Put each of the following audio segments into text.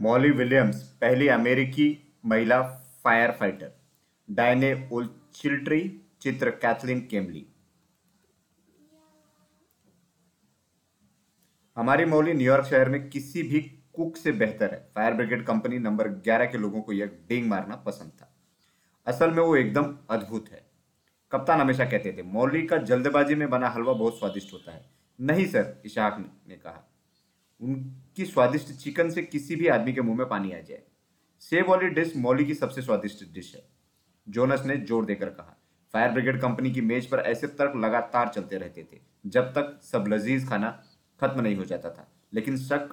Molly Williams, पहली अमेरिकी महिला फायर फाइटर डायने ओल्चिल्ट्री, चित्र कैथलीन केमली हमारी मौली न्यूयॉर्क शहर में किसी भी कुक से बेहतर है। फायर ब्रिगेड कंपनी नंबर 11 के लोगों को यह डिंग मारना पसंद था। असल में वो एकदम अद्भुत है। कप्तान हमेशा कहते थे, मौली का जल्दबाजी में बना हलवा बहुत स्वादिष्ट होता है। नहीं, सर, इशाक ने कहा। उनकी स्वादिष्ट चिकन से किसी भी आदमी के मुँह में पानी आ जाए। सेब वाली डिश मौली की सबसे स्वादिष्ट डिश है, जोनस ने ज़ोर देकर कहा। फायर ब्रिगेड कंपनी की मेज पर ऐसे तर्क लगातार चलते रहते थे, जब तक सब लजीज खाना खत्म नहीं हो जाता था। लेकिन शक,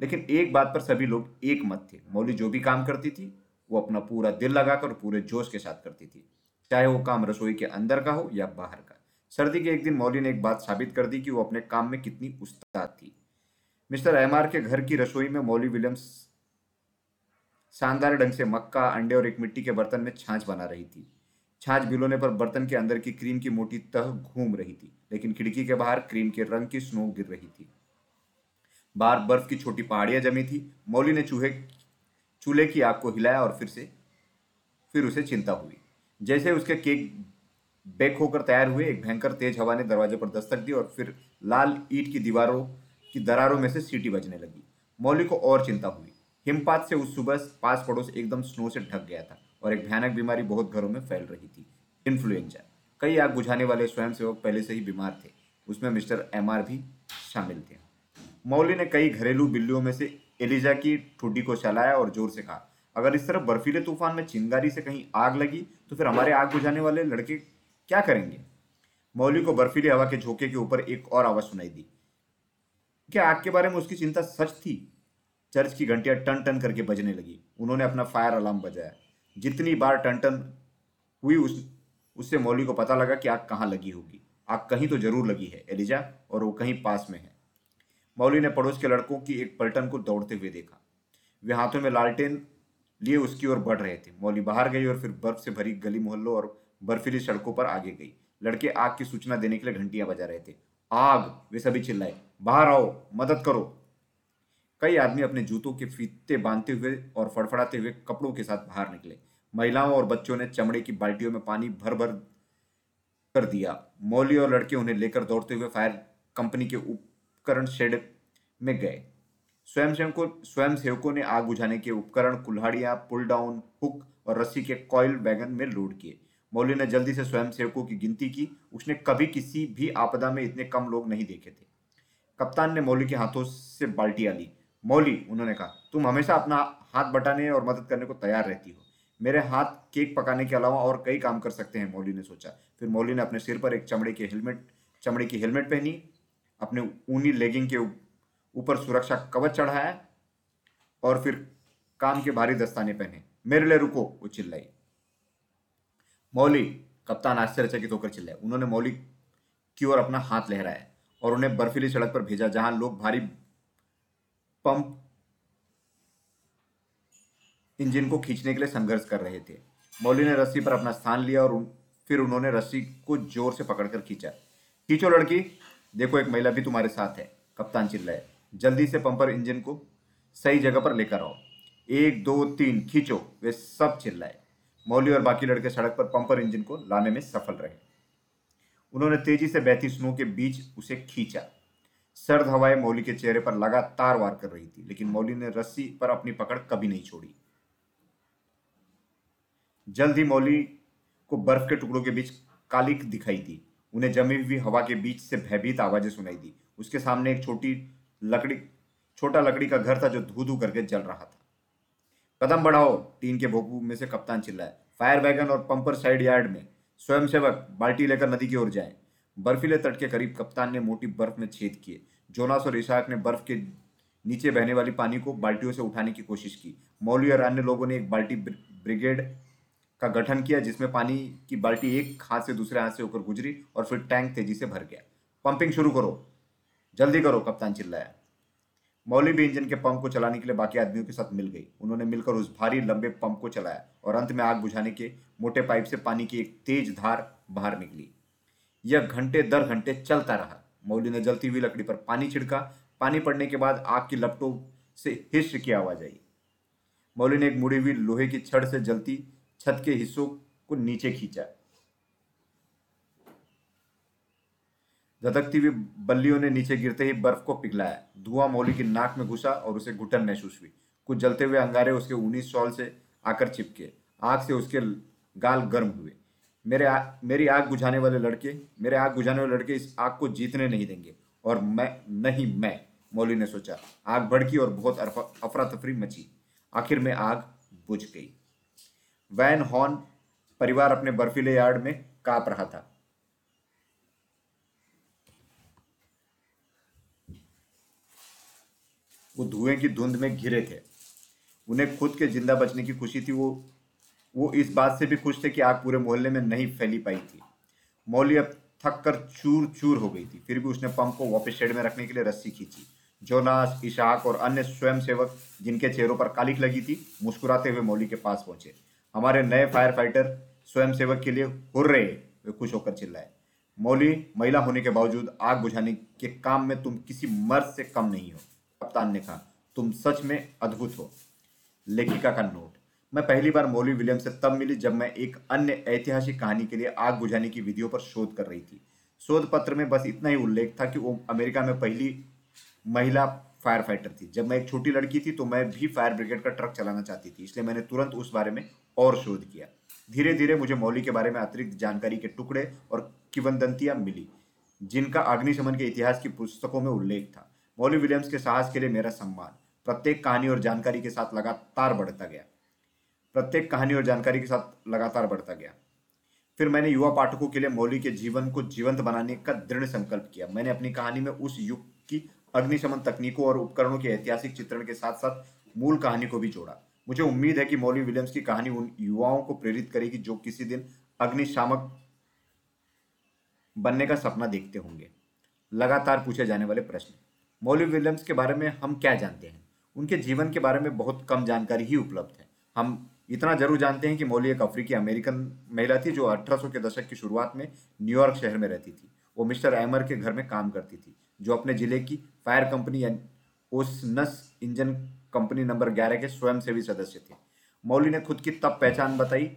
लेकिन एक बात पर सभी लोग एक मत थे। मौली जो भी काम करती थी, वो अपना पूरा दिल लगाकर पूरे जोश के साथ करती थी। चाहे वो काम रसोई के अंदर का हो या बाहर का। सर्दी के एक दिन मौली ने एक बात साबित कर दी कि वो अपने काम में कितनी उस्ताद थी। मिस्टर एम के घर की रसोई में मौली विलियम्स शानदार ढंग से मक्का, अंडे और एक मिट्टी के बर्तन में छाछ बना रही थी। छाछ भिलोने पर बर्तन के अंदर की क्रीम की मोटी तह घूम रही थी, लेकिन खिड़की के बाहर क्रीम के रंग की स्नो गिर रही थी। बाहर बर्फ़ की छोटी पहाड़ियाँ जमी थी। मौली ने चूहे, चूल्हे की आग को हिलाया और फिर से, फिर उसे चिंता हुई। जैसे उसके केक बेक होकर तैयार हुए, एक भयंकर तेज हवा ने दरवाजे पर दस्तक दी और फिर लाल ईट की दीवारों की दरारों में से सीटी बजने लगी। मौली को और चिंता हुई। हिमपात से उस सुबह पास पड़ोस एकदम स्नो से ढक गया था और एक भयानक बीमारी बहुत घरों में फैल रही थी। इन्फ्लुएंजा। कई आग बुझाने वाले स्वयंसेवक पहले से ही बीमार थे। उसमें मिस्टर एमआर भी शामिल थे। मौली ने कई घरेलू बिल्लियों में से एलिजा की ठुड्डी को चलाया और ज़ोर से कहा, अगर इस तरह बर्फीले तूफ़ान में चिंगारी से कहीं आग लगी तो फिर हमारे आग बुझाने वाले लड़के क्या करेंगे? मौली को बर्फीली हवा के झोंके के ऊपर एक और आवाज़ सुनाई दी। क्या आग के बारे में उसकी चिंता सच थी? चर्च की घंटियाँ टन टन करके बजने लगी। उन्होंने अपना फायर अलार्म बजाया। जितनी बार टन टन हुई उस, उससे मौली को पता लगा कि आग कहाँ लगी होगी। आग कहीं तो ज़रूर लगी है, एलिजा, और वो कहीं पास में है। मौली ने पड़ोस के लड़कों की एक पलटन को दौड़ते हुए देखा। वे हाथों में लालटेन लिए उसकी ओर बढ़ रहे थे। मौली बाहर गई और फिर बर्फ़ से भरी गली मोहल्लों और बर्फीली सड़कों पर आगे गई। लड़के आग की सूचना देने के लिए घंटियाँ बजा रहे थे। आग, वे सभी चिल्लाए। बाहर आओ, मदद करो। कई आदमी अपने जूतों के फीते बांधते हुए और फड़फड़ाते हुए कपड़ों के साथ बाहर निकले। महिलाओं और बच्चों ने चमड़े की बाल्टियों में पानी भर भर कर दिया। मौली और लड़के उन्हें लेकर दौड़ते हुए फायर कंपनी के उपकरण शेड में गए। स्वयंसेवकों स्वयं सेवकों ने आग बुझाने के उपकरण, कुल्हाड़ियाँ, पुल डाउन, हुक और रस्सी के कॉयल वैगन में लोड किए। मौली ने जल्दी से स्वयं सेवकों की गिनती की। उसने कभी किसी भी आपदा में इतने कम लोग नहीं देखे थे। कप्तान ने मौली के हाथों से बाल्टियाँ ली। मौली उन्होंने कहा, तुम हमेशा अपना हाथ बटाने और मदद करने को तैयार रहती हो। मेरे हाथ केक पकाने के अलावा और कई काम कर सकते हैं मौली ने सोचा। फिर मौली ने अपने सिर पर एक चमड़े के हेलमेट, चमड़े की हेलमेट पहनी, अपने ऊनी लेगिंग के ऊपर सुरक्षा कवच चढ़ाया और फिर काम के भारी दस्ताने पहने। मेरे लिए रुको, वो चिल्लाई। मौली कप्तान आश्चर्यचकित होकर चिल्लाए उन्होंने मौली की ओर अपना हाथ लहराया और उन्हें बर्फीली सड़क पर भेजा जहाँ लोग भारी पंप इंजन को खींचने के लिए संघर्ष कर रहे थे। मौली ने रस्सी पर अपना स्थान लिया और उन, फिर उन्होंने रस्सी को ज़ोर से पकड़कर खींचा। खींचो लड़की देखो एक महिला भी तुम्हारे साथ है कप्तान चिल्लाए जल्दी से पंपर इंजन को सही जगह पर लेकर आओ। एक दो तीन खींचो वे सब चिल्लाए। मौली और बाकी लड़के सड़क पर पंपर इंजन को लाने में सफल रहे। उन्होंने तेज़ी से बहती स्नो के बीच उसे खींचा। सर्द हवाएँ मौली के चेहरे पर लगातार वार कर रही थी, लेकिन मौली ने रस्सी पर अपनी पकड़ कभी नहीं छोड़ी। जल्द ही मौली को बर्फ़ के टुकड़ों के बीच कालिक दिखाई दी। उन्हें जमी हुई हवा के बीच से भयभीत आवाज़ें सुनाई दी। उसके सामने एक छोटी लकड़ी, छोटा लकड़ी का घर था जो धू धू करके जल रहा था। कदम बढ़ाओ टीन के भोपू में से कप्तान चिल्लाए। फायर वैगन और पंपर साइड यार्ड में स्वयंसेवक बाल्टी लेकर नदी की ओर जाए। बर्फीले तट के करीब कप्तान ने मोटी बर्फ़ में छेद किए। जोनास और इशाक ने बर्फ़ के नीचे बहने वाली पानी को बाल्टियों से उठाने की कोशिश की। मौली और अन्य लोगों ने एक बाल्टी ब्रिगेड का गठन किया, जिसमें पानी की बाल्टी एक हाथ से दूसरे हाथ से होकर गुजरी और फिर टैंक तेज़ी से भर गया। पंपिंग शुरू करो। जल्दी करो, कप्तान चिल्लाया। मौली भी इंजन के पंप को चलाने के लिए बाकी आदमियों के साथ मिल गई। उन्होंने मिलकर उस भारी लंबे पंप को चलाया और अंत में आग बुझाने के मोटे पाइप से पानी की एक तेज धार बाहर निकली। यह घंटे, दर घंटे चलता रहा। मौली ने जलती हुई लकड़ी पर पानी छिड़का। पानी पड़ने के बाद आग की लपटों से हिस्स की आवाज़ आई। मौली ने एक मुड़ी हुई लोहे की छड़ से जलती छत के हिस्सों को नीचे खींचा। धधकती हुई बल्लियों ने नीचे गिरते ही बर्फ़ को पिघलाया। धुआँ मौली की नाक में घुसा और उसे घुटन महसूस हुई। कुछ जलते हुए अंगारे उसके ऊनी शॉल से आकर चिपके। आग से उसके गाल गर्म हुए। मेरे आ, मेरी आग बुझाने वाले लड़के मेरे आग बुझाने वाले लड़के इस आग को जीतने नहीं देंगे। और मैं नहीं मैं मौली ने सोचा। आग भड़की और बहुत अफरा तफरी मची। आखिर में आग बुझ गई। वैन हॉर्न परिवार अपने बर्फीले यार्ड में काँप रहा था। वो धुएँ की धुंध में घिरे थे। उन्हें खुद के ज़िंदा बचने की खुशी थी। वो वो इस बात से भी खुश थे कि आग पूरे मोहल्ले में नहीं फैली पाई थी। मौली अब थक कर चूर चूर हो गई थी। फिर भी उसने पंप को वापस शेड में रखने के लिए रस्सी खींची। जोनास, इशाक और अन्य स्वयंसेवक, जिनके चेहरों पर कालिक लगी थी, मुस्कुराते हुए मौली के पास पहुँचे। हमारे नए फायर फाइटर स्वयंसेवक के लिए हुर रहे वे खुश होकर चिल्लाए। मौली महिला होने के बावजूद आग बुझाने के काम में तुम किसी मर्द से कम नहीं हो। कप्तान ने कहा, तुम सच में अद्भुत हो। लेखिका का नोट, मैं पहली बार मौली विलियम से तब मिली जब मैं एक अन्य ऐतिहासिक कहानी के लिए आग बुझाने की विधियों पर शोध कर रही थी। शोध पत्र में बस इतना ही उल्लेख था कि वो अमेरिका में पहली महिला फायर फाइटर थी। जब मैं एक छोटी लड़की थी तो मैं भी फायर ब्रिगेड का ट्रक चलाना चाहती थी, इसलिए मैंने तुरंत उस बारे में और शोध किया। धीरे धीरे मुझे मौली के बारे में अतिरिक्त जानकारी के टुकड़े और किवंदंतियाँ मिली, जिनका अग्निशमन के इतिहास की पुस्तकों में उल्लेख था। मौली विलियम्स के साहस के लिए मेरा सम्मान। प्रत्येक कहानी और जानकारी के साथ लगातार बढ़ता गया। प्रत्येक कहानी और जानकारी के साथ लगातार बढ़ता गया। फिर मैंने युवा पाठकों के लिए मौली के जीवन को जीवंत बनाने का दृढ़ संकल्प किया। मैंने अपनी कहानी में उस युग की अग्निशमन तकनीकों और उपकरणों के ऐतिहासिक चित्रण के साथ साथ मूल कहानी को भी जोड़ा। मुझे उम्मीद है कि मौली विलियम्स की कहानी उन युवाओं को प्रेरित करेगी जो किसी दिन अग्निशामक बनने का सपना देखते होंगे। लगातार पूछे जाने वाले प्रश्न। मौली विलियम्स के बारे में हम क्या जानते हैं? उनके जीवन के बारे में बहुत कम जानकारी ही उपलब्ध है। हम इतना ज़रूर जानते हैं कि मौली एक अफ्रीकी अमेरिकन महिला थी जो 1800 के दशक की शुरुआत में न्यूयॉर्क शहर में रहती थी। वो मिस्टर एमर के घर में काम करती थी, जो अपने ज़िले की फायर कंपनी ओसनस इंजन कंपनी नंबर ग्यारह के स्वयंसेवी सदस्य थे। मौली ने खुद की तब पहचान बताई,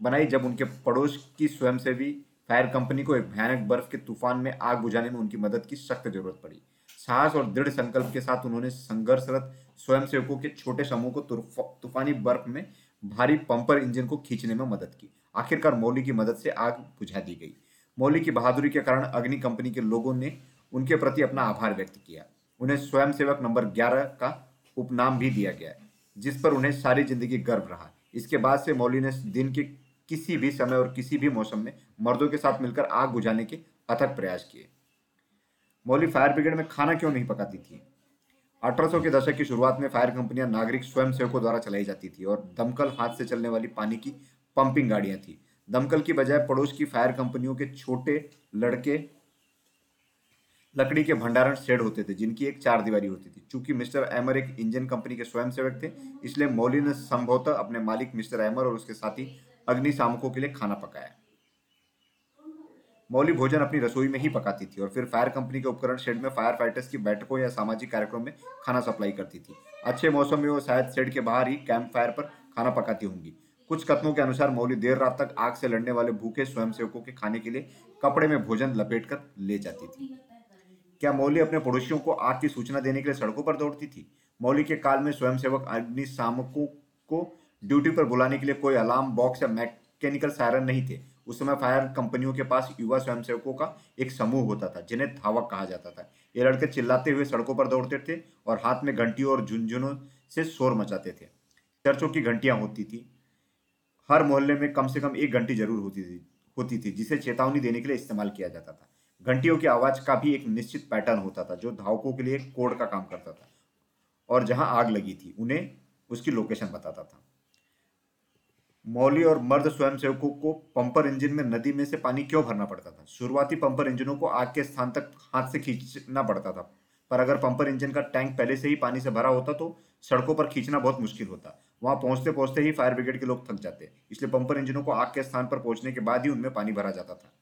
बनाई जब उनके पड़ोस की स्वयंसेवी फायर कंपनी को एक भयानक बर्फ़ के तूफ़ान में आग बुझाने में उनकी मदद की सख्त ज़रूरत पड़ी। साहस और दृढ़ संकल्प के साथ उन्होंने संघर्षरत, स्वयंसेवकों के छोटे समूह को तूफानी बर्फ़ में भारी पंपर इंजन को खींचने में मदद की। आखिरकार मौली की मदद से आग बुझा दी गई। मौली की बहादुरी के कारण अग्नि कंपनी के लोगों ने उनके प्रति अपना आभार व्यक्त किया। उन्हें स्वयंसेवक नंबर 11 का उपनाम भी दिया गया, जिस पर उन्हें सारी ज़िंदगी गर्व रहा। इसके बाद से मौली ने दिन के किसी भी समय और किसी भी मौसम में मर्दों के साथ मिलकर आग बुझाने के अथक प्रयास किए। मौली फायर ब्रिगेड में खाना क्यों नहीं पकाती थी? अठारह सौ के दशक की शुरुआत में फायर कंपनियाँ नागरिक स्वयं सेवकों द्वारा चलाई जाती थी और दमकल हाथ से चलने वाली पानी की पंपिंग गाड़ियाँ थी। दमकल की बजाय पड़ोस की फायर कंपनियों के छोटे लड़के लकड़ी के भंडारण शेड होते थे, जिनकी एक चार दीवारी होती थी। चूँकि मिस्टर एमर एक इंजन कंपनी के स्वयंसेवक थे, इसलिए मौली ने संभवतः अपने मालिक मिस्टर एमर और उसके साथी अग्निशामकों के लिए खाना पकाया। मौली भोजन अपनी रसोई में ही पकाती थी और फिर फायर कंपनी के उपकरण शेड में फायर फाइटर्स की बैठकों या सामाजिक कार्यक्रम में खाना सप्लाई करती थी। अच्छे मौसम में वो शायद शेड के बाहर ही कैंप फायर पर खाना पकाती होंगी। कुछ कथनों के अनुसार मौली देर रात तक आग से लड़ने वाले भूखे स्वयंसेवकों के खाने के लिए कपड़े में भोजन लपेट कर ले जाती थी। क्या मौली अपने पड़ोसियों को आग की सूचना देने के लिए सड़कों पर दौड़ती थी? मौली के काल में स्वयंसेवक अग्निशामकों को ड्यूटी पर बुलाने के लिए कोई अलार्म बॉक्स या मैकेनिकल सायरन नहीं थे। उस समय फायर कंपनियों के पास युवा स्वयंसेवकों का एक समूह होता था, जिन्हें धावक कहा जाता था। ये लड़के चिल्लाते हुए सड़कों पर दौड़ते थे और हाथ में घंटियों और झुंझुनों से शोर मचाते थे। चर्चों की घंटियाँ होती थी। हर मोहल्ले में कम से कम एक घंटी ज़रूर होती थी होती थी, जिसे चेतावनी देने के लिए इस्तेमाल किया जाता था। घंटियों की आवाज़ का भी एक निश्चित पैटर्न होता था, जो धावकों के लिए कोड का काम करता था और जहाँ आग लगी थी, उन्हें उसकी लोकेशन बताता था। मौली और मर्द स्वयंसेवकों को पंपर इंजन में नदी में से पानी क्यों भरना पड़ता था? शुरुआती पंपर इंजनों को आग के स्थान तक हाथ से खींचना पड़ता था। पर अगर पंपर इंजन का टैंक पहले से ही पानी से भरा होता तो सड़कों पर खींचना बहुत मुश्किल होता। वहाँ पहुँचते पहुँचते ही फायर ब्रिगेड के लोग थक जाते, इसलिए पंपर इंजनों को आग के स्थान पर पहुँचने के बाद ही उनमें पानी भरा जाता था।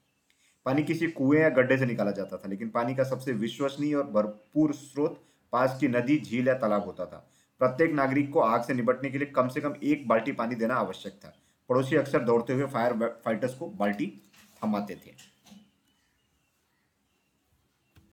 पानी किसी कुएँ या गड्ढे से निकाला जाता था, लेकिन पानी का सबसे विश्वसनीय और भरपूर स्रोत पास की नदी, झील या तालाब होता था। प्रत्येक नागरिक को आग से निपटने के लिए कम से कम एक बाल्टी पानी देना आवश्यक था। पड़ोसी अक्सर दौड़ते हुए फायर फाइटर्स को बाल्टी थमाते थे।